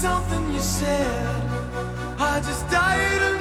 something you said. I just died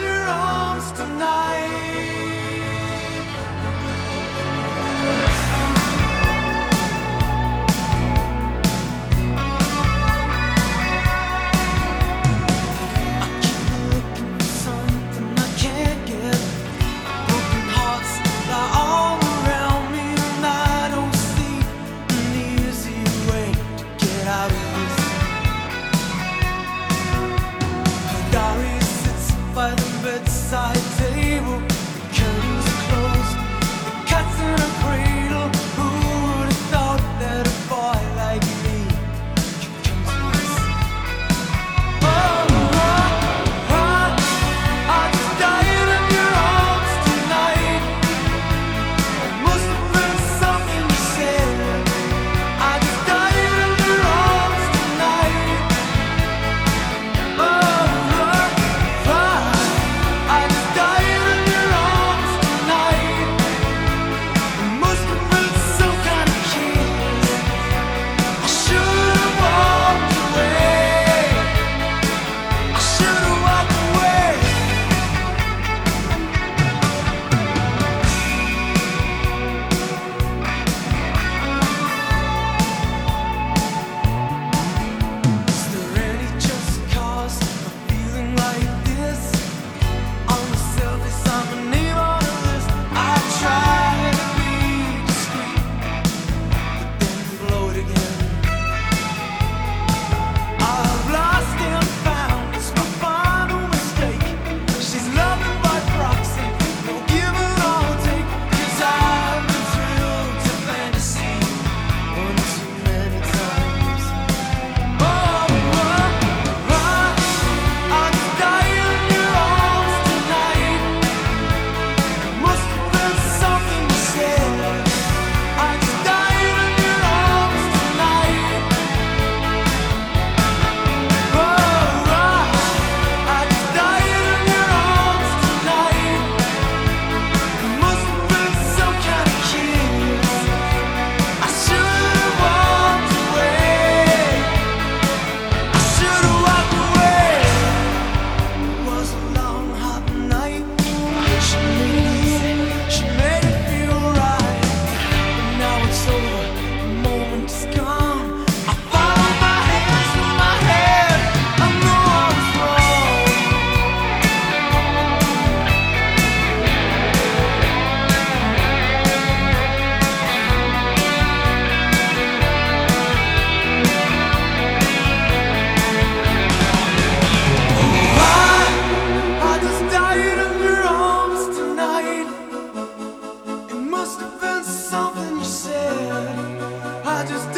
something you said. I just